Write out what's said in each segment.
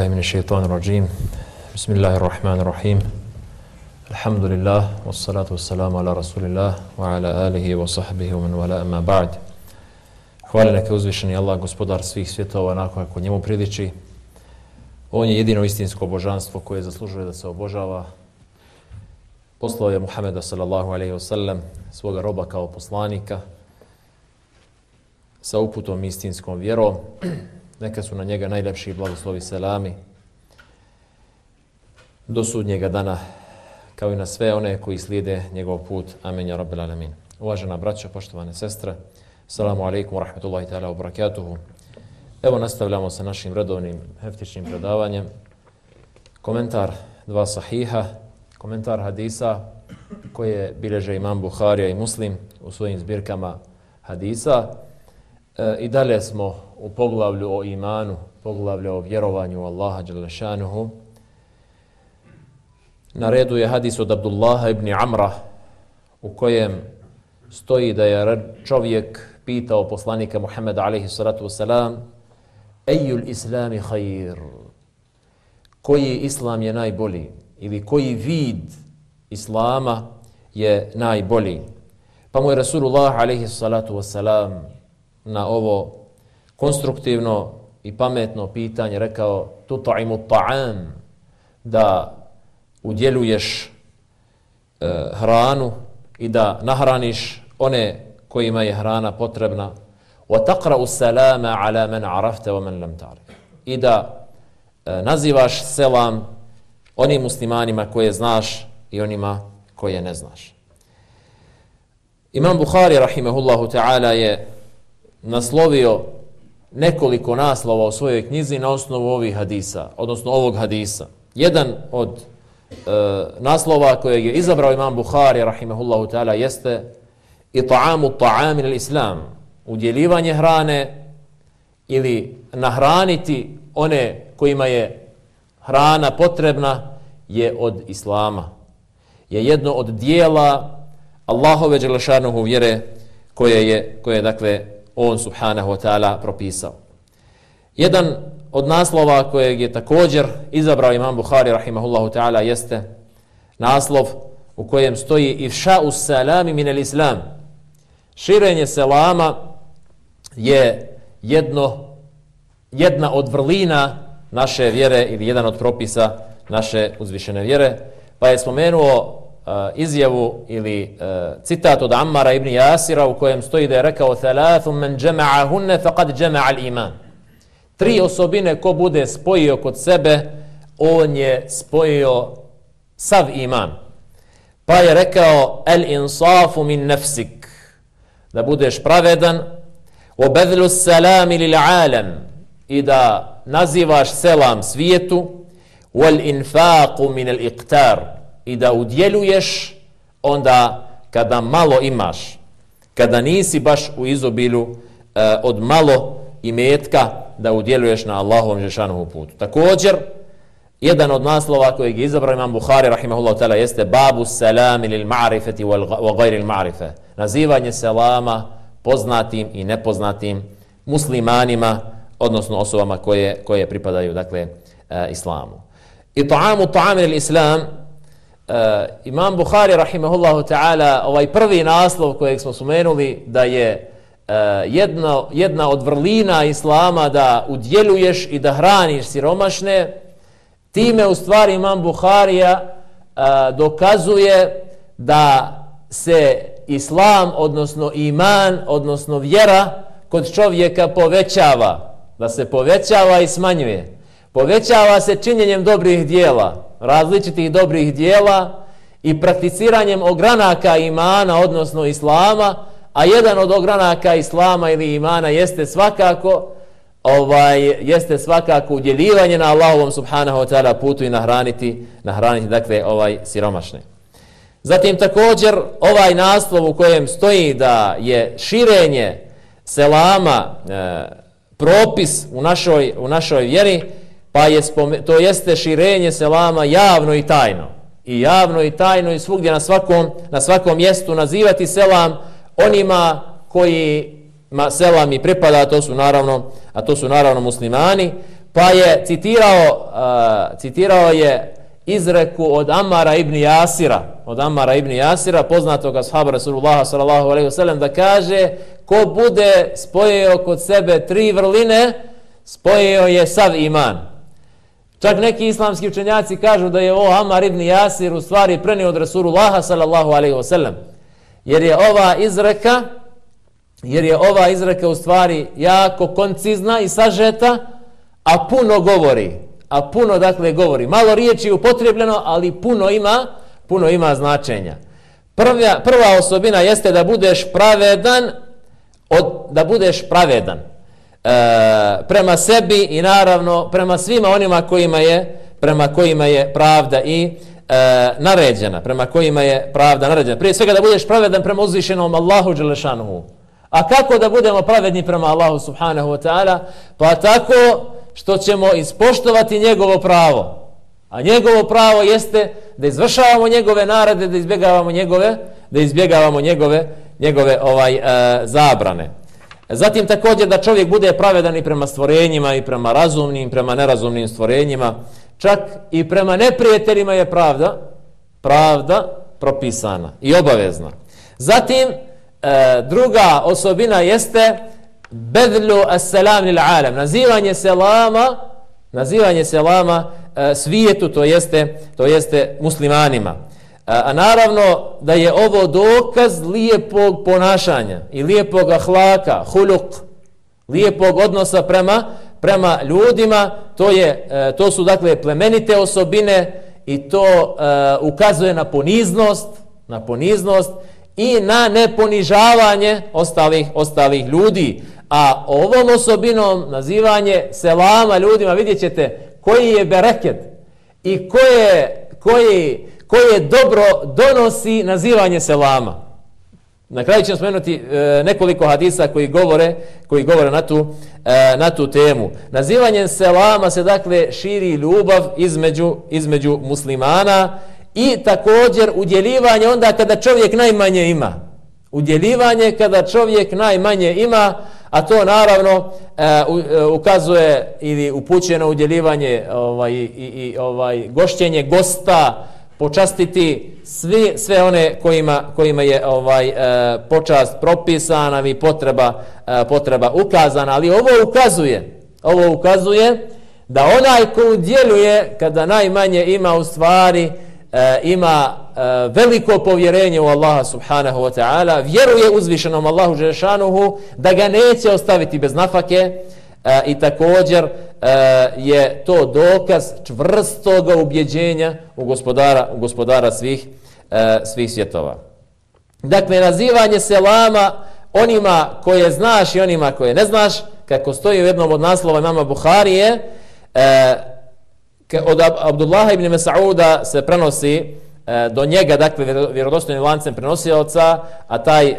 أعوذ بالله من الشيطان الرجيم بسم الله الرحمن الرحيم الحمد لله والصلاة والسلام على رسول الله وعلى آله وصحبه ومن ولا أما بعد Hvala neka uzvišeni Allah, gospodar svih svjetova, onako kako njemu priliči. On je jedino istinsko božanstvo koje zaslužuje da se obožava. Poslao je Muhameda sallallahu alaihi wasallam, svoga roba kao poslanika, sa uputom istinskom vjerom. Neka su na njega najlepši blagoslovi selami do sudnjega dana, kao i na sve one koji slijede njegov put. Amin, ja rabbil alamin. Uvažena braća, poštovane sestre, salamu alaikum wa rahmatullahi ta'ala wa barakatuhu. Evo nastavljamo sa našim redovnim heftičnim predavanjem. Komentar dva sahiha, komentar hadisa koje bileže imam Buharija i Muslim u svojim zbirkama hadisa. E, I dalje smo u poglavlju o imanu, poglavlju o vjerovanju u Allaha Đalešanuhu. Na redu je hadis od Abdullaha ibn Amra u kojem stoji da je čovjek pitao poslanika Muhammeda alaihi salatu wasalam Ejul islami hajir koji islam je najbolji ili koji vid islama je najbolji. Pa mu je Rasulullah alaihi salatu wasalam na ovo konstruktivno i pametno pitanje rekao tutaimu ta'am da udjeluješ e, hranu i da nahraniš one kojima je hrana potrebna. Wa taqra'u salama ala man arafta wa man lam ta'rif i da e, nazivaš selam onim muslimanima koje znaš i onima koje ne znaš. Imam Bukhari rahimehullahu ta'ala je naslovio nekoliko naslova u svojoj knjizi na osnovu ovih hadisa, odnosno ovog hadisa. Jedan od e, naslova kojeg je izabrao imam Bukhari, rahimahullahu ta'ala, jeste Ita'amu ta'amin il-islam, udjeljivanje hrane ili nahraniti one kojima je hrana potrebna je od islama. Je jedno od dijela Allahove dželašanuhu vjere koje je, koje je dakle, on subhanahu wa ta'ala propisao. Jedan od naslova kojeg je također izabrao imam Bukhari rahimahullahu ta'ala jeste naslov u kojem stoji ifša salami minel islam. Širenje selama je jedno, jedna od vrlina naše vjere ili jedan od propisa naše uzvišene vjere. Pa je spomenuo Eh, izjavu ili uh, citat od Ammara ibn Jasira u kojem stoji da je rekao thalathum man jama'ahunna faqad jama'a al-iman. Tri osobine ko bude spojio kod sebe, on je spojio sav iman. Pa je rekao al-insafu min nafsik. Da budeš pravedan wa badlu salam lil alam i da nazivaš selam svijetu wal infaqu min al-iqtar i da udjeljuješ onda kada malo imaš, kada nisi baš u izobilju e, od malo imetka da udjeluješ na Allahovom Žešanovu putu. Također, jedan od naslova kojeg je izabrao imam Bukhari, rahimahullahu ta'ala, jeste babu salam ili ma'rifeti wa gajri ma'rife. Nazivanje selama poznatim i nepoznatim muslimanima, odnosno osobama koje, koje pripadaju, dakle, e, islamu. I ta'amu ta'amu ili islam, Eh, Imam Buhari, rahimahullahu ta'ala ovaj prvi naslov kojeg smo spomenuli da je uh, jedna od vrlina Islama da udjeljuješ i da hraniš siromašne time u stvari Imam Buharija uh, dokazuje da se Islam odnosno iman odnosno vjera kod čovjeka povećava da se povećava i smanjuje. Povećava se činjenjem dobrih dijela različitih dobrih dijela i prakticiranjem ogranaka imana, odnosno islama, a jedan od ogranaka islama ili imana jeste svakako ovaj jeste svakako udjeljivanje na Allahovom subhanahu wa ta'ala putu i nahraniti, nahraniti dakle ovaj siromašne. Zatim također ovaj naslov u kojem stoji da je širenje selama e, propis u našoj, u našoj vjeri, pa je spome, to jeste širenje selama javno i tajno. I javno i tajno i svugdje na svakom, na svakom mjestu nazivati selam onima koji ma selam i pripada, to su naravno, a to su naravno muslimani, pa je citirao, uh, citirao je izreku od Amara ibn Jasira, od Amara ibn Jasira, poznatog ashaba Rasulullah sallallahu alaihi sellem da kaže ko bude spojio kod sebe tri vrline, spojio je sav iman. Čak neki islamski učenjaci kažu da je ovo Amar ibn Jasir u stvari prenio od Rasulullah sallallahu alaihi wasallam. Jer je ova izreka, jer je ova izreka u stvari jako koncizna i sažeta, a puno govori. A puno dakle govori. Malo riječi je upotrebljeno, ali puno ima, puno ima značenja. Prva, prva osobina jeste da budeš pravedan, od, da budeš pravedan e, prema sebi i naravno prema svima onima kojima je prema kojima je pravda i e, naređena, prema kojima je pravda naređena. Prije svega da budeš pravedan prema uzvišenom Allahu Đelešanuhu. A kako da budemo pravedni prema Allahu Subhanahu Wa Ta'ala? Pa tako što ćemo ispoštovati njegovo pravo. A njegovo pravo jeste da izvršavamo njegove narade, da izbjegavamo njegove, da izbjegavamo njegove, njegove ovaj e, zabrane. Zatim također da čovjek bude pravedan i prema stvorenjima i prema razumnim, prema nerazumnim stvorenjima. Čak i prema neprijateljima je pravda, pravda propisana i obavezna. Zatim e, druga osobina jeste bedlu as-salam lil alam, nazivanje selama, nazivanje selama e, svijetu, to jeste, to jeste muslimanima. A, naravno da je ovo dokaz lijepog ponašanja i lijepog ahlaka, huluk, lijepog odnosa prema prema ljudima, to je e, to su dakle plemenite osobine i to uh, ukazuje na poniznost, na poniznost i na neponižavanje ostalih ostalih ljudi. A ovom osobinom nazivanje selama ljudima, vidjet ćete koji je bereket i koje, koji, koje dobro donosi nazivanje selama. Na kraju ćemo spomenuti e, nekoliko hadisa koji govore, koji govore na tu, e, na tu temu. Nazivanjem selama se dakle širi ljubav između, između muslimana i također udjeljivanje onda kada čovjek najmanje ima. Udjeljivanje kada čovjek najmanje ima, a to naravno e, u, e, ukazuje ili upućeno udjeljivanje ovaj, i, i, ovaj, gošćenje gosta, počastiti sve, sve one kojima, kojima je ovaj e, počast propisana i potreba, e, potreba ukazana. Ali ovo ukazuje, ovo ukazuje da onaj ko udjeluje kada najmanje ima u stvari e, ima e, veliko povjerenje u Allaha subhanahu wa ta'ala, vjeruje uzvišenom Allahu Žešanuhu da ga neće ostaviti bez nafake e, i također E, je to dokaz čvrstog ubjeđenja u gospodara, u gospodara svih, e, svih svjetova. Dakle, nazivanje selama onima koje znaš i onima koje ne znaš, kako stoji u jednom od naslova imama Buharije, e, od Abdullaha ibn Mas'uda se prenosi do njega, dakle, vjerodostojnim lancem prenosioca, a taj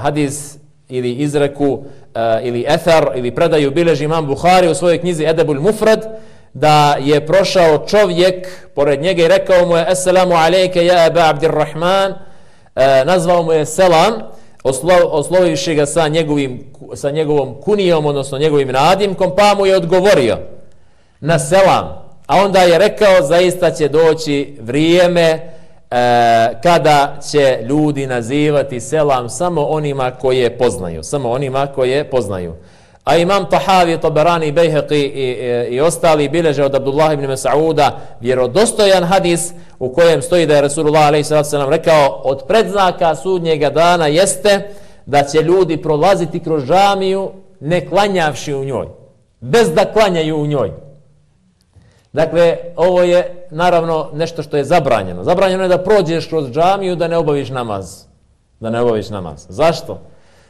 hadis ili izreku Eh, ili ethar ili predaju bileži imam Buhari u svojoj knjizi Edebul Mufrad da je prošao čovjek pored njega i rekao mu je Esselamu alejke ja Eba Abdirrahman e, nazvao mu je selam oslo, oslovivši ga sa, njegovim, sa njegovom kunijom odnosno njegovim nadimkom pa mu je odgovorio na selam. A onda je rekao zaista će doći vrijeme e, kada će ljudi nazivati selam samo onima koje poznaju, samo onima koje poznaju. A imam Tahavi, Tabarani, Bejheqi i, i, i ostali bileže od Abdullah ibn Mas'uda vjerodostojan hadis u kojem stoji da je Rasulullah a.s. rekao od predznaka sudnjega dana jeste da će ljudi prolaziti kroz džamiju ne klanjavši u njoj, bez da klanjaju u njoj. Dakle, ovo je naravno nešto što je zabranjeno. Zabranjeno je da prođeš kroz džamiju da ne obaviš namaz. Da ne obaviš namaz. Zašto?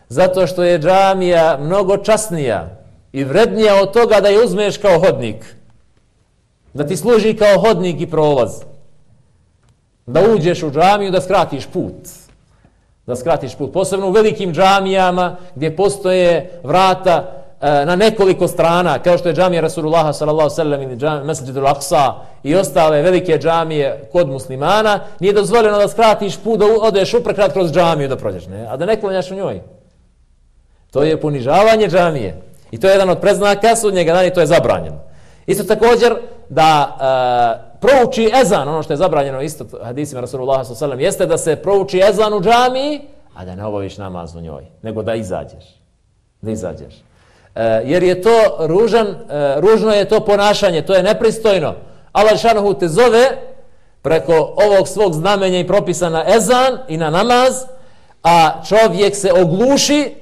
Zato što je džamija mnogo časnija i vrednija od toga da je uzmeš kao hodnik. Da ti služi kao hodnik i prolaz. Da uđeš u džamiju da skratiš put. Da skratiš put. Posebno u velikim džamijama gdje postoje vrata E, na nekoliko strana, kao što je džamija Rasulullah sallallahu sallam ili Masjid al-Aqsa i ostale velike džamije kod muslimana, nije dozvoljeno da skratiš put, da odeš uprekrat kroz džamiju da prođeš, ne? a da ne klanjaš u njoj. To je ponižavanje džamije. I to je jedan od preznaka sudnjega dana i to je zabranjeno. Isto također da e, prouči ezan, ono što je zabranjeno isto hadisima Rasulullah s.a.v. jeste da se prouči ezan u džamiji, a da ne obaviš namaz u njoj, nego da izađeš. Da izađeš. E, jer je to ružan, e, ružno je to ponašanje, to je nepristojno. Allah Šanohu te zove preko ovog svog znamenja i propisa na ezan i na namaz, a čovjek se ogluši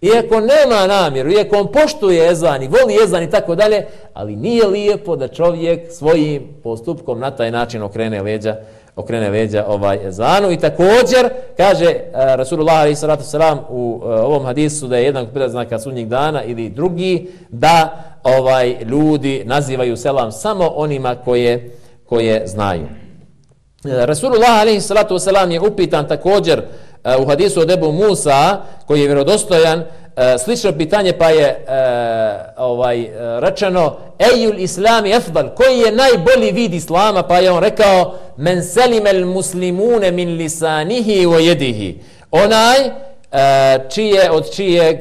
Iako nema namjeru, iako on poštuje ezan i voli ezan i tako dalje, ali nije lijepo da čovjek svojim postupkom na taj način okrene leđa, okrene leđa ovaj ezanu. I također, kaže e, Rasulullah alaihi sallatu sallam u e, ovom hadisu da je jedan od preznaka sudnjeg dana ili drugi, da ovaj ljudi nazivaju selam samo onima koje, koje znaju. E, Rasulullah alaihi sallatu sallam je upitan također Eh, u hadisu od Ebu Musa, koji je vjerodostojan, eh, slično pitanje pa je eh, ovaj rečeno Ejul islami efdal, koji je najbolji vid islama, pa je on rekao Men selimel muslimune min lisanihi o jedihi. Onaj čije, od čijeg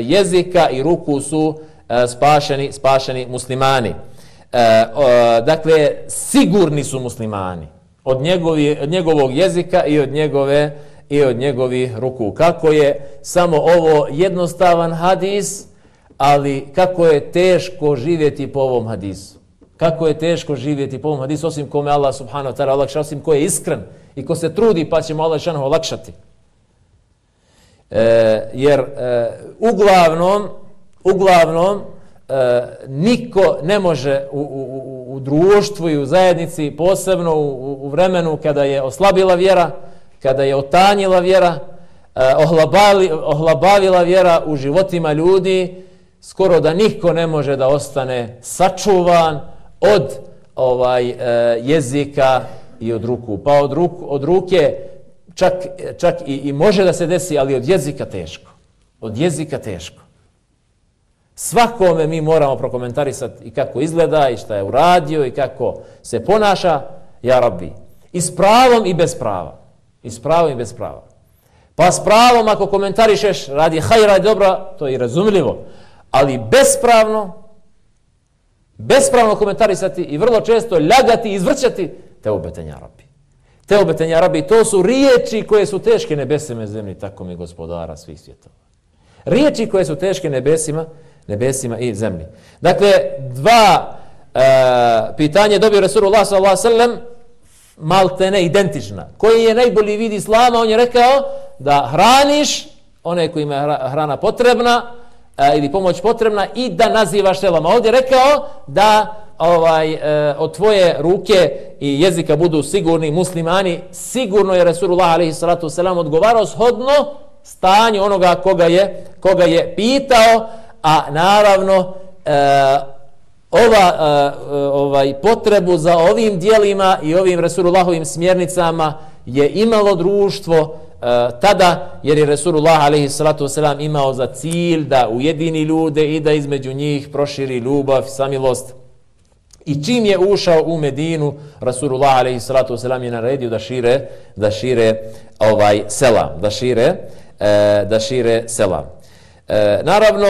jezika i ruku su spašeni, spašeni muslimani. Dakle, sigurni su muslimani od, njegovi, od njegovog jezika i od njegove i od njegovih ruku. Kako je samo ovo jednostavan hadis, ali kako je teško živjeti po ovom hadisu. Kako je teško živjeti po ovom hadisu, osim kome Allah subhanahu wa ta'ala olakša, osim ko je iskren i ko se trudi, pa ćemo Allah subhanahu olakšati. E, jer e, uglavnom, uglavnom, e, niko ne može u, u, u društvu i u zajednici, posebno u, u vremenu kada je oslabila vjera, kada je otanjila vjera, e, ohlabali, ohlabavila vjera u životima ljudi, skoro da niko ne može da ostane sačuvan od ovaj e, jezika i od ruku. Pa od, ruku, od ruke čak, čak i, i može da se desi, ali od jezika teško. Od jezika teško. Svakome mi moramo prokomentarisati i kako izgleda i šta je uradio i kako se ponaša, ja rabbi. I s pravom i bez prava. I s pravom i bez prava. Pa s pravom ako komentarišeš radi hajra i dobra, to je i razumljivo. Ali bespravno, bespravno komentarisati i vrlo često ljagati i izvrćati, te obetenja rabbi. Te obetenja rabbi, to su riječi koje su teške nebesima zemlji, tako mi gospodara svih svjetova. Riječi koje su teške nebesima, nebesima i zemlji. Dakle, dva e, pitanje dobio Resulullah sallallahu sallam maltene identična. Koji je najbolji vid islama? On je rekao da hraniš one kojima je hrana potrebna e, ili pomoć potrebna i da nazivaš selama. Ovdje je rekao da ovaj e, od tvoje ruke i jezika budu sigurni muslimani. Sigurno je Resulullah alaihi salatu wasalam odgovarao shodno stanju onoga koga je, koga je pitao a naravno e, ova e, ovaj potrebu za ovim dijelima i ovim Resulullahovim smjernicama je imalo društvo e, tada jer je Resulullah alejhi salatu vesselam imao za cilj da ujedini ljude i da između njih proširi ljubav i samilost I čim je ušao u Medinu, Rasulullah alejhi salatu vesselam je naredio da šire da šire ovaj selam, da šire e, da šire selam. E, naravno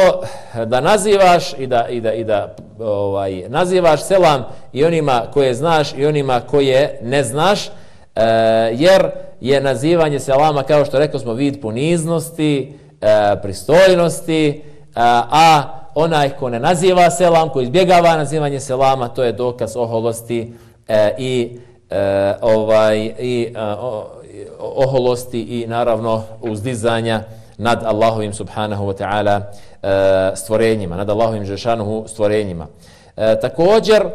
da nazivaš i da i da i da ovaj nazivaš selam i onima koje znaš i onima koje ne znaš e, jer je nazivanje selama kao što rekao smo vid poniznosti, e, pristojnosti, e, a onaj ko ne naziva selam, ko izbjegava nazivanje selama, to je dokaz oholosti e, i e, ovaj i e, oholosti i naravno uzdizanja nad Allahovim subhanahu wa ta'ala e, stvorenjima, nad Allahovim žešanuhu stvorenjima. E, također, e,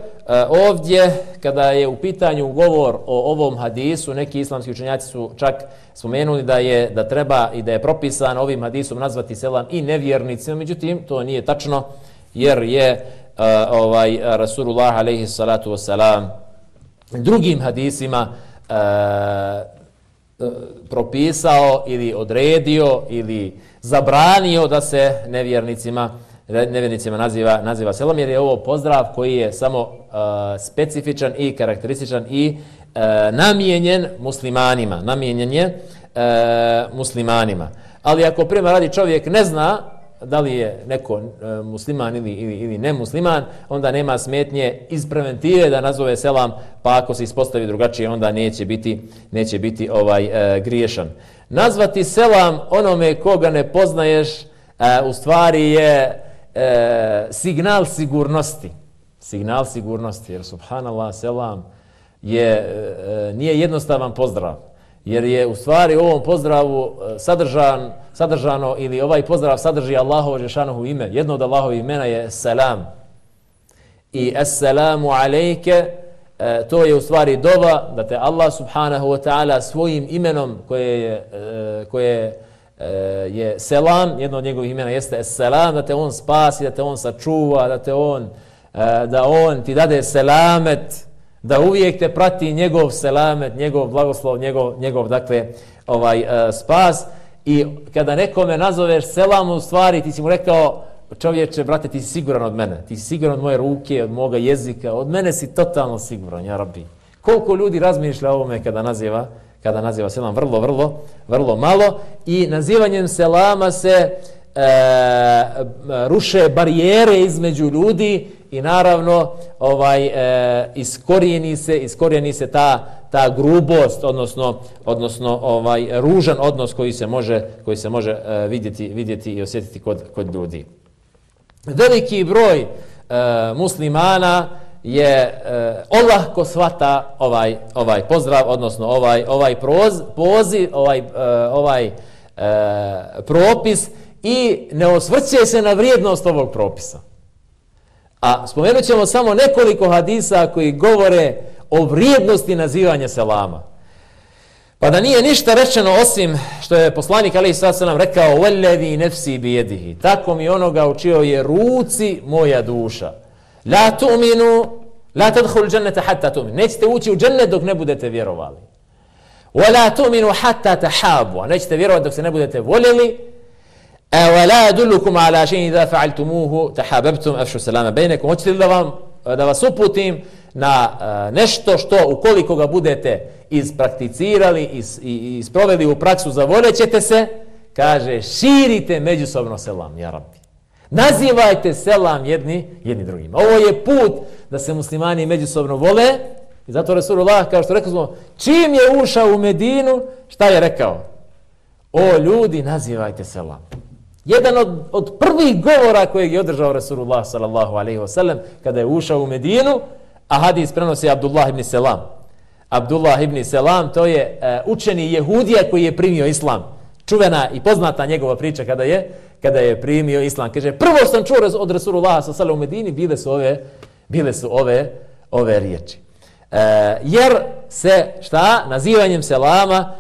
ovdje, kada je u pitanju govor o ovom hadisu, neki islamski učenjaci su čak spomenuli da je da treba i da je propisan ovim hadisom nazvati selam i nevjernicima, međutim, to nije tačno, jer je e, ovaj Rasulullah alejhi salatu wasalam drugim hadisima E, propisao ili odredio ili zabranio da se nevjernicima nevjernicima naziva naziva selom jer je ovo pozdrav koji je samo uh, specifičan i karakterističan i uh, namijenjen muslimanima namijenjen je uh, muslimanima. Ali ako prema radi čovjek ne zna da li je neko e, musliman ili, ili, ili nemusliman, onda nema smetnje iz preventive da nazove selam, pa ako se ispostavi drugačije, onda neće biti, neće biti ovaj e, griješan. Nazvati selam onome koga ne poznaješ, e, u stvari je e, signal sigurnosti. Signal sigurnosti, jer subhanallah, selam je, e, e nije jednostavan pozdrav jer je u stvari u ovom pozdravu e, sadržan, sadržano ili ovaj pozdrav sadrži Allahovo Žešanohu ime. Jedno od Allahovi imena je Selam. I Assalamu alejke, e, to je u stvari dova da te Allah subhanahu wa ta'ala svojim imenom koje je, e, koje e, je Selam, jedno od njegovih imena jeste Esselam, da te on spasi, da te on sačuva, da te on, e, da on ti dade selamet, da uvijek te prati njegov selamet, njegov blagoslov, njegov, njegov dakle, ovaj uh, spas. I kada nekome nazoveš selam, u stvari ti si mu rekao, čovječe, brate, ti si siguran od mene. Ti si siguran od moje ruke, od moga jezika. Od mene si totalno siguran, ja rabbi. Koliko ljudi razmišlja o ovome kada naziva, kada naziva selam? Vrlo, vrlo, vrlo malo. I nazivanjem selama se e, ruše barijere između ljudi i naravno ovaj e, iskorijeni se iskorijeni se ta ta grubost odnosno odnosno ovaj ružan odnos koji se može koji se može e, vidjeti vidjeti i osjetiti kod kod ljudi. Veliki broj e, muslimana je e, olahko svata ovaj ovaj pozdrav odnosno ovaj ovaj proz, poziv ovaj e, ovaj e, propis i ne osvrće se na vrijednost ovog propisa. A spomenut ćemo samo nekoliko hadisa koji govore o vrijednosti nazivanja selama. Pa da nije ništa rečeno osim što je poslanik Ali Isra Selam rekao وَلَّذِي نَفْسِي بِيَدِهِ Tako mi onoga učio je ruci moja duša. La tu'minu, la tadhul džennete hatta tu'minu. Nećete ući u džennet dok ne budete vjerovali. Wa la tu'minu hatta tahabu. Nećete vjerovati dok se ne budete voljeli. أولا ala shay'in idha fa'altumuhu tahabbtum afshu salama bainakum. بينكم. أجل الله da vas uputim na uh, nešto što ukoliko ga budete isprakticirali is, i isproveli u praksu zavolećete se. Kaže širite međusobno selam ja rabbi. Nazivajte selam jedni jedni drugima. Ovo je put da se muslimani međusobno vole. I zato Resulullah kao što rekao smo čim je ušao u Medinu šta je rekao? O ljudi nazivajte selam. Jedan od, od prvih govora kojeg je održao Rasulullah sallallahu alaihi wasallam kada je ušao u Medinu, a hadis prenosi Abdullah ibn Selam. Abdullah ibn Selam to je uh, učeni jehudija koji je primio islam. Čuvena i poznata njegova priča kada je kada je primio islam. Kaže, prvo sam čuo od Rasulullah sallallahu alaihi u Medini, bile su ove, bile su ove, ove riječi. Uh, jer se, šta, nazivanjem selama,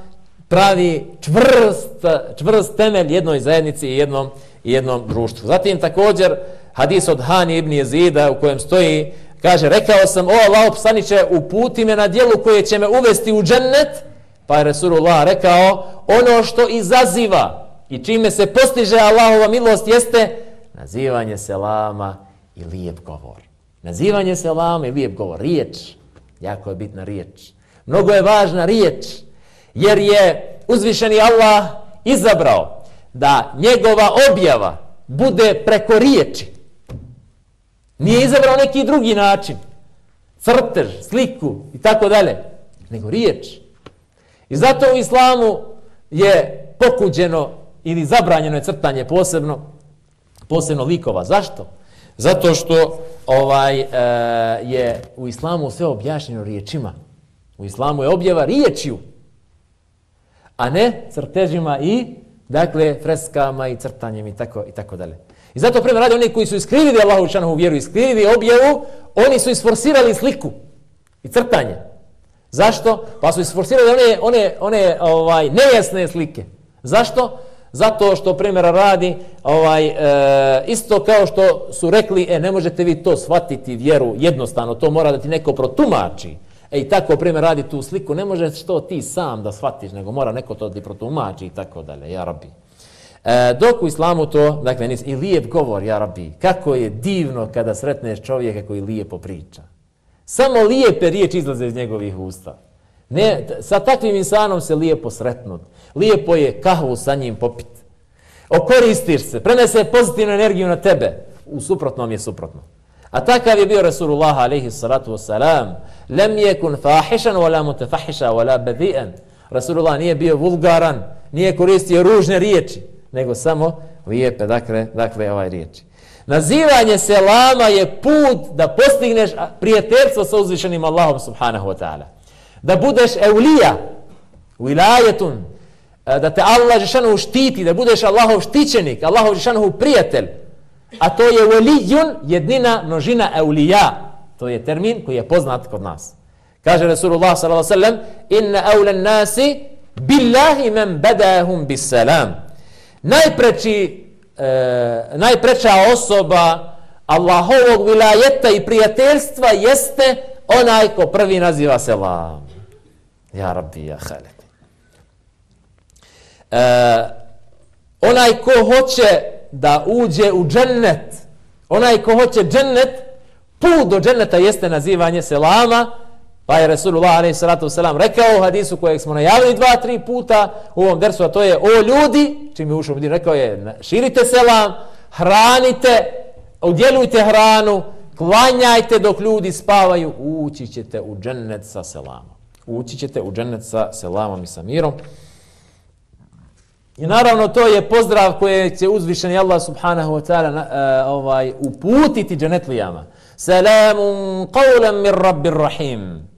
pravi čvrst, čvrst temelj jednoj zajednici i jednom, i jednom društvu. Zatim također hadis od Hani ibn Jezida u kojem stoji, kaže, rekao sam, o Allah, psaniće, uputi me na dijelu koje će me uvesti u džennet, pa je Resulullah rekao, ono što izaziva i čime se postiže Allahova milost jeste nazivanje selama i lijep govor. Nazivanje selama i lijep govor. Riječ, jako je bitna riječ. Mnogo je važna riječ, jer je uzvišeni Allah izabrao da njegova objava bude preko riječi. Nije izabrao neki drugi način, crtež, sliku i tako dalje, nego riječ. I zato u islamu je pokuđeno ili zabranjeno je crtanje posebno, posebno likova. Zašto? Zato što ovaj e, je u islamu sve objašnjeno riječima. U islamu je objava riječju a ne crtežima i dakle freskama i crtanjem i tako i tako dalje. I zato prema radi oni koji su iskrivili Allahu šanohu vjeru, iskrivili objavu, oni su isforsirali sliku i crtanje. Zašto? Pa su isforsirali one, one, one ovaj, nejasne slike. Zašto? Zato što primjera radi ovaj, e, isto kao što su rekli, e, ne možete vi to shvatiti vjeru jednostavno, to mora da ti neko protumači. E i tako, prema radi tu sliku, ne može što ti sam da shvatiš, nego mora neko to ti protumači i tako dalje, ja rabi. E, dok u islamu to, dakle, nis, i lijep govor, ja rabi, kako je divno kada sretneš čovjeka koji lijepo priča. Samo lijepe riječi izlaze iz njegovih usta. Ne, sa takvim insanom se lijepo sretnut. Lijepo je kahvu sa njim popit. okoristiš se, prenese pozitivnu energiju na tebe, u suprotnom je suprotno. A takav je bio Rasulullah alaihi salatu wasalam, lem jekun fahišan, wala mutafahiša, wala bedi'an. Rasulullah nije bio vulgaran, nije koristio ružne riječi, nego samo lijepe, dakle, dakle ovaj riječi. Nazivanje selama je put da postigneš prijateljstvo sa uzvišenim Allahom subhanahu wa ta'ala. Da budeš eulija, vilajetun, e, da te Allah Žešanohu štiti, da budeš Allahov štićenik, Allahov Žešanohu prijatelj. A to je velijun, jednina množina eulija. To je termin koji je poznat kod nas. Kaže Rasulullah sallallahu inna eulen nasi billahi men badahum bis salam. Najpreći e, najpreča osoba Allahovog vilajeta i prijateljstva jeste onaj ko prvi naziva selam. Ja rabbi, ja halek. E, onaj ko hoće da uđe u džennet, onaj ko hoće džennet, put do dženneta jeste nazivanje selama, Pa je Resulullah a.s. salatu rekao u hadisu kojeg smo najavili dva, tri puta u ovom dersu, a to je o ljudi, čim je ušao Medinu, rekao je širite selam, hranite, udjelujte hranu, klanjajte dok ljudi spavaju, ući ćete u džennet sa selamom. Ući ćete u džennet sa selamom i sa mirom. I naravno to je pozdrav koje će uzvišeni Allah subhanahu wa ta'ala uh, ovaj, uputiti dženetlijama. Salamun qawlam min rabbir rahim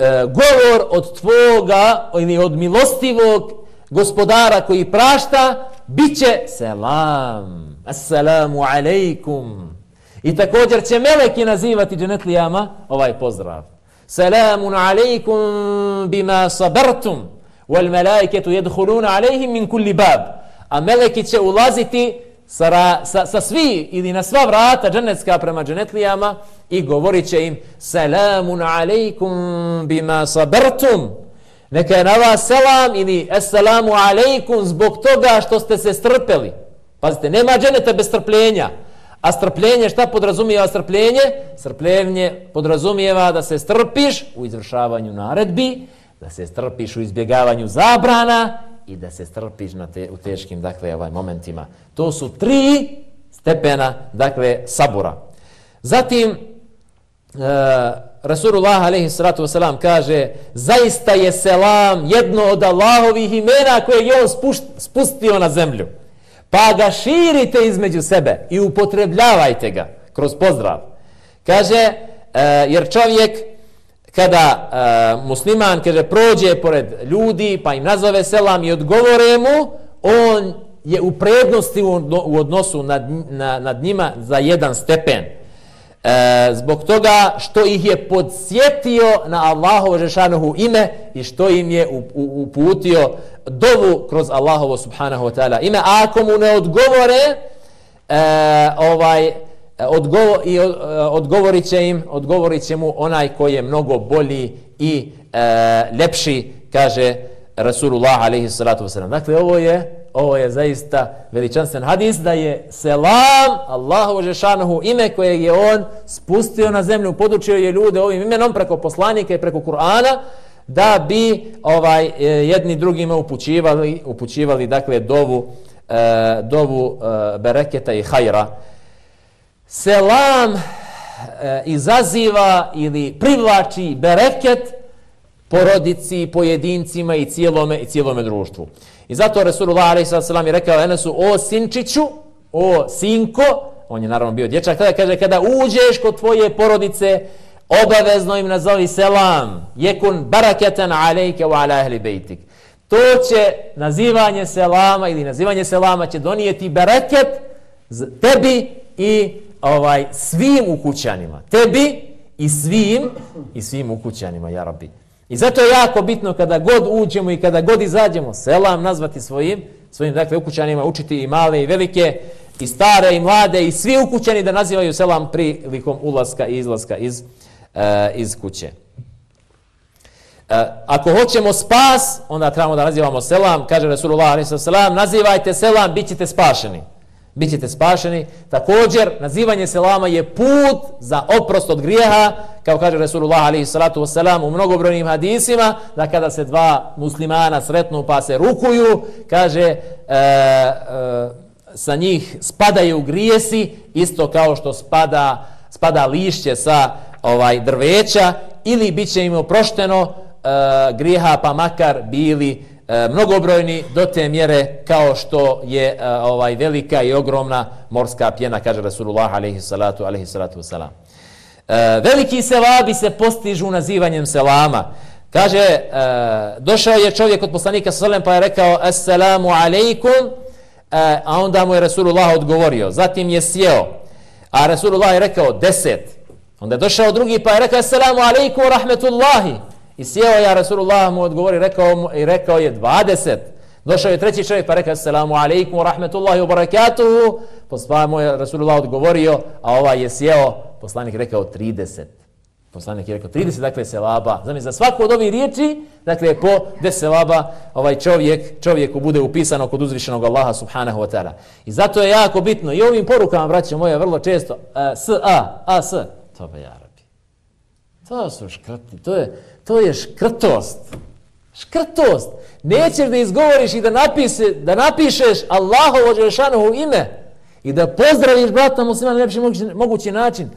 Uh, govor od tvoga ili od milostivog gospodara koji prašta, bit će selam. Assalamu alaikum. I također će meleki nazivati dženetlijama ovaj pozdrav. Salamun alaikum bima sabartum. Wal malaiketu jedhuluna alaihim min kulli bab. A meleki će ulaziti sa, sa, sa svi ili na sva vrata dženecka prema dženetlijama i govorit će im Salamun alaikum bima sabartum. Neka je na vas selam ili Assalamu alaikum zbog toga što ste se strpeli. Pazite, nema dženeta bez strpljenja. A strpljenje, šta podrazumijeva strpljenje? Strpljenje podrazumijeva da se strpiš u izvršavanju naredbi, da se strpiš u izbjegavanju zabrana i da se strpiš na te, u teškim dakle, ovaj, momentima. To su tri stepena dakle, sabura. Zatim, e, Rasulullah alejhi salatu vesselam kaže zaista je selam jedno od Allahovih imena koje je on spušt, spustio na zemlju. Pa ga širite između sebe i upotrebljavajte ga kroz pozdrav. Kaže, e, jer čovjek kada uh, musliman kaže prođe pored ljudi pa im nazove selam i odgovore mu on je u prednosti u, u odnosu nad, na, nad njima za jedan stepen. E, zbog toga što ih je podsjetio na Allahovo žešanohu ime i što im je uputio dovu kroz Allahovo subhanahu wa ta'ala ime. A ako mu ne odgovore e, ovaj odgovor, i e, odgovorit će im odgovorit će mu onaj koji je mnogo bolji i e, lepši kaže Rasulullah alaihi salatu wasalam. Dakle ovo je ovo je zaista veličanstven hadis da je selam Allahu žešanohu ime koje je on spustio na zemlju podučio je ljude ovim imenom preko poslanika i preko Kur'ana da bi ovaj e, jedni drugima upućivali upućivali dakle dovu e, dovu e, bereketa i hajra selam e, izaziva ili privlači bereket porodici, pojedincima i cijelome, i cijelome društvu. I zato Resulullah a.s. je rekao Enesu, o sinčiću, o sinko, on je naravno bio dječak, tada kaže, kada uđeš kod tvoje porodice, obavezno im nazovi selam, jekun baraketan alejke wa ala ahli bejtik. To će nazivanje selama ili nazivanje selama će donijeti bereket tebi i ovaj svim ukućanima, tebi i svim i svim ukućanima, ja rabbi. I zato je jako bitno kada god uđemo i kada god izađemo, selam nazvati svojim, svojim dakle ukućanima, učiti i male i velike, i stare i mlade i svi ukućani da nazivaju selam prilikom ulaska i izlaska iz, e, iz kuće. E, ako hoćemo spas, onda trebamo da nazivamo selam, kaže Resulullah a.s. nazivajte selam, bit ćete spašeni bit ćete spašeni. Također, nazivanje selama je put za oprost od grijeha, kao kaže Resulullah alaihi salatu wasalam u mnogobrojnim hadisima, da kada se dva muslimana sretnu pa se rukuju, kaže, e, e, sa njih spadaju grijesi, isto kao što spada, spada lišće sa ovaj drveća, ili bit će im oprošteno e, grijeha pa makar bili E, mnogobrojni do te mjere kao što je e, ovaj velika i ogromna morska pjena, kaže Rasulullah alaihi salatu, alaihi salatu wasalam. E, veliki selabi se postižu nazivanjem selama. Kaže, došao je čovjek od poslanika sallam pa je rekao Assalamu alaikum, uh, a onda mu je Rasulullah odgovorio. Zatim je sjeo, a Rasulullah je rekao deset. Onda je došao drugi pa je rekao Assalamu alaikum rahmetullahi. I sjeo ja Rasulullah mu odgovori rekao mu, i rekao je 20. Došao je treći čovjek pa rekao selamu alaikum wa rahmetullahi wa barakatuhu. Pa mu je Rasulullah odgovorio, a ovaj je sjeo, poslanik rekao 30. Poslanik je rekao 30, dakle selaba. Znači za svaku od ovih riječi, dakle po 10 selaba ovaj čovjek, čovjeku bude upisano kod uzvišenog Allaha subhanahu wa ta'ala. I zato je jako bitno i ovim porukama, braćo moje, vrlo često, uh, s, a, a, s, to je jarabi. To su škrti, to je, to je škrtost. Škrtost. Nećeš da izgovoriš i da, napise, da napišeš Allahovo Đelešanovo ime i da pozdraviš brata muslima na najljepši mogući, mogući način.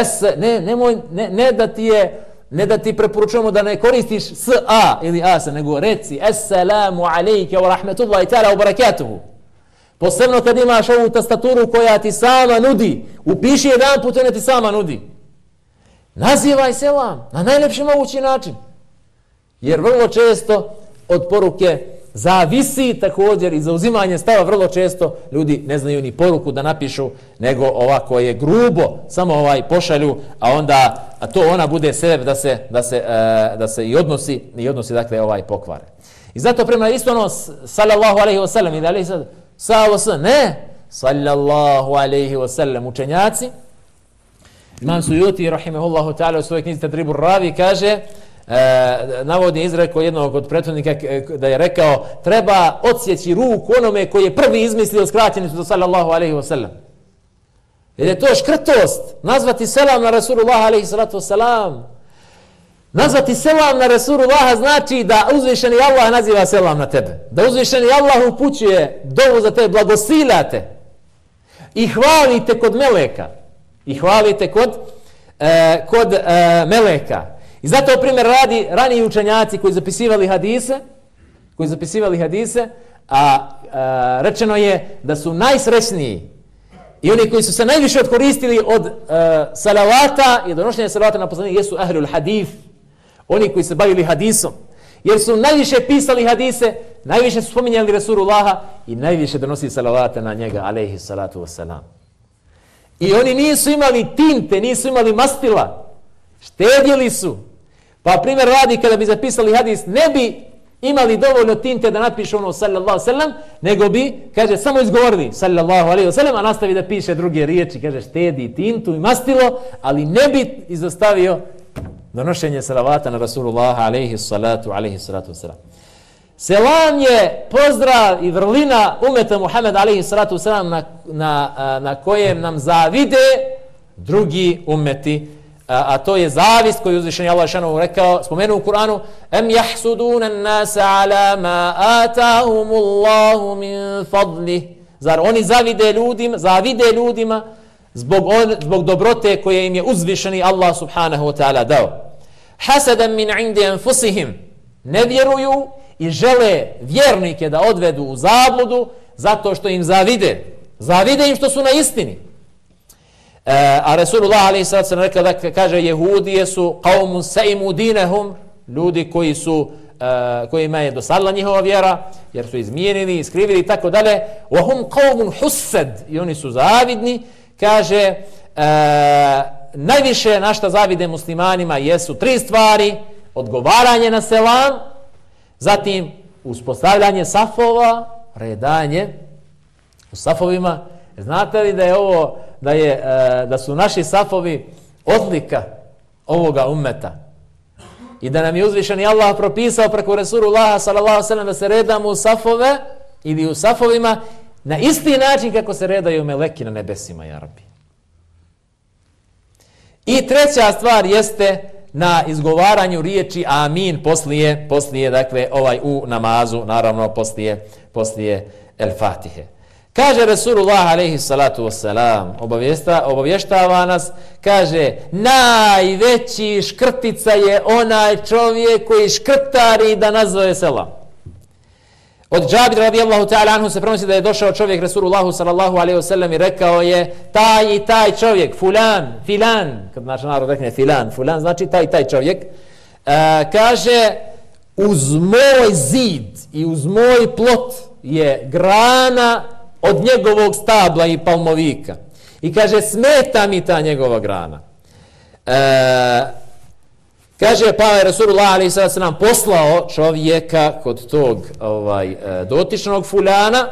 Es, ne, nemoj, ne, ne da ti je ne da ti preporučujemo da ne koristiš s a ili a se, nego reci Assalamu alaike wa rahmetullahi ta'ala wa barakatuhu. Posebno kad imaš ovu tastaturu koja ti sama nudi, upiši jedan put, ona ti sama nudi. Nazivaj selam na najljepši mogući način. Jer vrlo često od poruke zavisi također i za uzimanje stava vrlo često ljudi ne znaju ni poruku da napišu nego ovako je grubo samo ovaj pošalju a onda a to ona bude sebe da se, da se, e, da se i odnosi i odnosi dakle ovaj pokvare. I zato prema isto ono sallallahu alejhi ve sellem i da li sad sa ne sallallahu alejhi ve sellem učenjaci Imam Sujuti, rahimahullahu ta'ala, u svojoj knjizi Tadribu Ravi, kaže, e, navodi izreko jednog od prethodnika e, da je rekao, treba odsjeći ruku onome koji je prvi izmislio skraćenicu sallallahu alaihi wa sallam. Jer je to škrtost, nazvati selam na Rasulullah alaihi salatu wasalam. Nazvati selam na Rasulullah znači da uzvišeni Allah naziva selam na tebe. Da uzvišeni Allah upućuje dovu za tebe, blagosilate i hvalite kod meleka i hvalite kod, e, kod e, meleka. I zato, primjer, radi raniji učenjaci koji zapisivali hadise, koji zapisivali hadise, a, a rečeno je da su najsrećniji i oni koji su se najviše odkoristili od a, salavata i donošenja salavata na poslanih jesu ahlul hadif, oni koji se bavili hadisom, jer su najviše pisali hadise, najviše su spominjali Resulullaha i najviše donosili salavata na njega, alaihi salatu wasalam. I oni nisu imali tinte, nisu imali mastila. Štedjeli su. Pa primjer radi kada bi zapisali hadis, ne bi imali dovoljno tinte da napišu ono sallallahu sallam, nego bi, kaže, samo izgovorili sallallahu alaihi sallam, a nastavi da piše druge riječi, kaže, štedi tintu i mastilo, ali ne bi izostavio donošenje salavata na Rasulullah alaihi salatu alaihi salatu sallam. Selam je pozdrav i vrlina umeta Muhammed alaihi salatu wasalam na, na, na kojem nam zavide drugi umeti. A, a to je zavist koju uzvišen je Allah šanom rekao, spomenu u Kur'anu Em jahsuduna nasa ala ma atahumullahu min fadli. Zar oni zavide ljudima, zavide ljudima zbog, on, zbog dobrote koje im je uzvišeni Allah subhanahu wa ta'ala dao. Hasadan min indi anfusihim. Ne vjeruju i žele vjernike da odvedu u zabludu zato što im zavide. Zavide im što su na istini. E, a Resulullah alaihi sallam rekao da kaže jehudije su qavmun saimu dinehum ljudi koji su e, kojima je dosadla njihova vjera jer su izmijenili, iskrivili i tako dalje wahum qavmun hussed i oni su zavidni kaže e, najviše našta zavide muslimanima jesu tri stvari odgovaranje na selam Zatim, uspostavljanje safova, redanje u safovima. Znate li da je ovo, da, je, e, da su naši safovi odlika ovoga ummeta? I da nam je uzvišeni Allah propisao preko Resulullaha sallallahu da se redamo u safove ili u safovima na isti način kako se redaju meleki na nebesima, jarabi. I treća stvar jeste na izgovaranju riječi amin poslije, poslije dakle, ovaj u namazu, naravno poslije, poslije el fatihe. Kaže Resulullah alaihi salatu wasalam, obavještava nas, kaže, najveći škrtica je onaj čovjek koji škrtari da nazove selam. Od Džabira radijallahu ta'ala anhu se prenosi da je došao čovjek Rasulullahu sallallahu alaihi wasallam i rekao je taj i taj čovjek, fulan, filan, kad naš narod rekne filan, fulan znači taj i taj čovjek, uh, kaže, uz moj zid i uz moj plot je grana od njegovog stabla i palmovika. I kaže, smeta mi ta njegova grana. Uh, kaže, pa je Rasulullah ali sada se nam poslao čovjeka kod tog ovaj e, dotičnog fuljana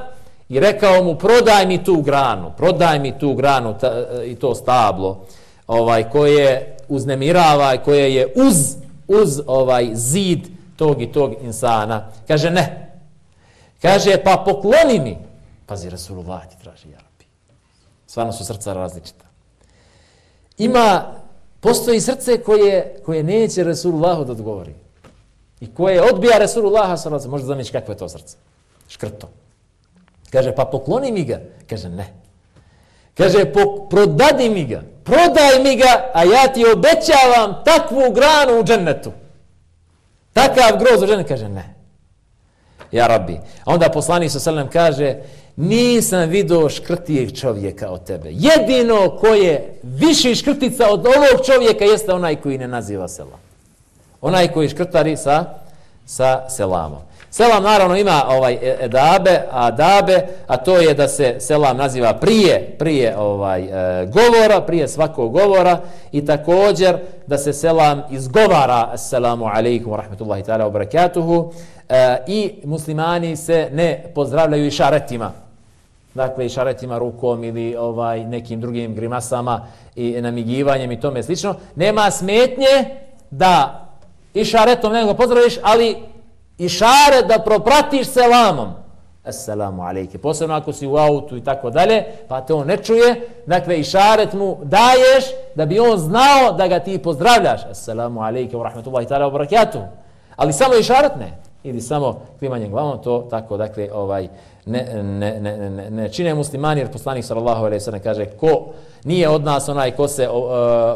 i rekao mu, prodaj mi tu granu, prodaj mi tu granu ta, e, i to stablo ovaj koje uznemirava i koje je uz, uz ovaj zid tog i tog insana. Kaže, ne. Kaže, pa pokloni mi. Pazi, Rasulullah ti traži, ja rabbi. Stvarno su srca različita. Ima, postoji srce koje, koje neće Resulullahu da odgovori. I koje odbija Resulullaha sa razom. Možda zamići kakvo je to srce. Škrto. Kaže, pa pokloni mi ga. Kaže, ne. Kaže, po, prodadi mi ga. Prodaj mi ga, a ja ti obećavam takvu granu u džennetu. Takav groz u džennetu. Kaže, ne. Ja rabbi. A onda poslanik sa selem kaže, nisam vidio škrtijeg čovjeka od tebe. Jedino ko je viši škrtica od ovog čovjeka jeste onaj koji ne naziva selam. Onaj koji škrtari sa, sa selamom. Selam naravno ima ovaj e, edabe, adabe, a to je da se selam naziva prije prije ovaj e, govora, prije svakog govora i također da se selam izgovara assalamu alejkum ve rahmetullahi taala ve berekatuhu e, i muslimani se ne pozdravljaju išaretima. Dakle išaretima rukom ili ovaj nekim drugim grimasama i namigivanjem i tome slično, nema smetnje da išaretom nego pozdraviš, ali išaret da propratiš selamom. Assalamu alejke. Posebno ako si u autu i tako dalje, pa te on ne čuje, dakle išaret mu daješ da bi on znao da ga ti pozdravljaš. Assalamu alejke wa rahmetullahi ta'ala wa barakatuh. Ali samo išaret ne ili samo klimanjem glavom, to tako, dakle, ovaj, ne, ne, ne, ne, ne čine muslimani, jer poslanik sallallahu alaihi sallam kaže, ko nije od nas onaj ko se uh,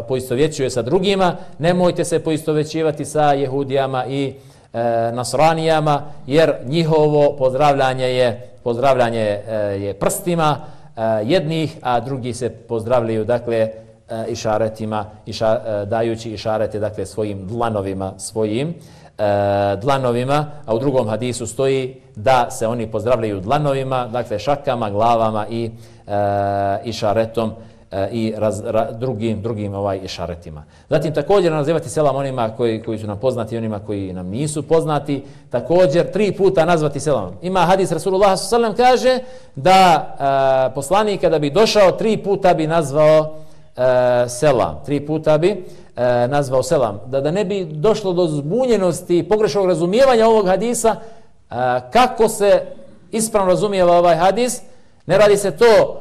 poistovjećuje sa drugima, nemojte se poistovjećivati sa jehudijama i uh, E, nasranijama, jer njihovo pozdravljanje je pozdravljanje e, je prstima e, jednih, a drugi se pozdravljaju, dakle, išaretima, iša, dajući išarete, dakle, svojim dlanovima, svojim e, dlanovima, a u drugom hadisu stoji da se oni pozdravljaju dlanovima, dakle šakama, glavama i e, išaretom e, E, i raz, ra, drugim drugim ovaj išaretima. Zatim također nazivati selam onima koji koji su nam poznati i onima koji nam nisu poznati, također tri puta nazvati selam. Ima hadis Rasulullah sallallahu kaže da e, poslanik kada bi došao tri puta bi nazvao e, selam. Tri puta bi e, nazvao selam. Da, da ne bi došlo do zbunjenosti i pogrešnog razumijevanja ovog hadisa, e, kako se ispravno razumijeva ovaj hadis, ne radi se to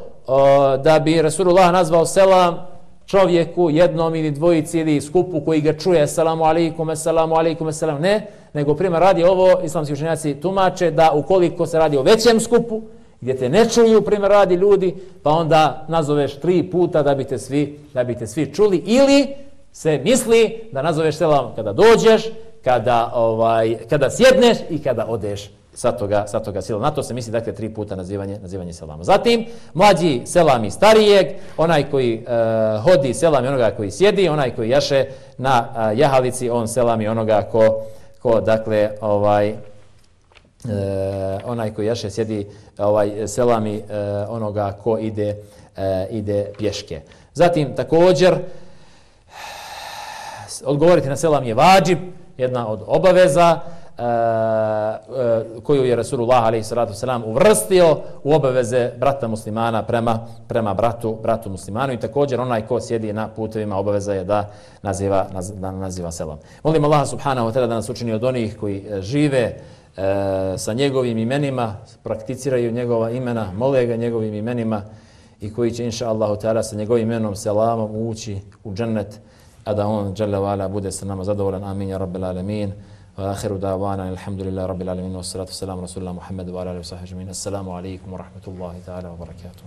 da bi Rasulullah nazvao selam čovjeku, jednom ili dvojici ili skupu koji ga čuje, selamu alaikum, selamu alaikum, selam ne, nego primjer radi ovo, islamski učenjaci tumače da ukoliko se radi o većem skupu, gdje te ne čuju, primjer radi ljudi, pa onda nazoveš tri puta da biste svi, da biste svi čuli, ili se misli da nazoveš selam kada dođeš, kada, ovaj, kada sjedneš i kada odeš sa toga, sa toga sila. Na to se misli dakle tri puta nazivanje, nazivanje selama. Zatim, mlađi selami starijeg, onaj koji e, hodi selami onoga koji sjedi, onaj koji jaše na uh, jahalici, on selami onoga ko, ko dakle, ovaj, e, onaj koji jaše sjedi ovaj selami e, onoga ko ide, e, ide pješke. Zatim, također, odgovoriti na selam je vađib, jedna od obaveza Eh, eh, koju je Rasulullah a.s. uvrstio u obaveze brata muslimana prema, prema bratu, bratu muslimanu i također onaj ko sjedi na putevima obaveza je da naziva, naz, da naziva selam. Molim Allah subhanahu wa ta'ala da nas učini od onih koji eh, žive sa njegovim imenima, prakticiraju njegova imena, mole ga njegovim imenima i koji će inša Allahu ta'ala sa njegovim imenom selamom ući u džennet a da on dželle bude sa nama zadovoljan amin ya rabbel alamin وآخر دعوانا الحمد لله رب العالمين والصلاة والسلام على رسول الله محمد وعلى آله وصحبه أجمعين. السلام عليكم ورحمة الله تعالى وبركاته.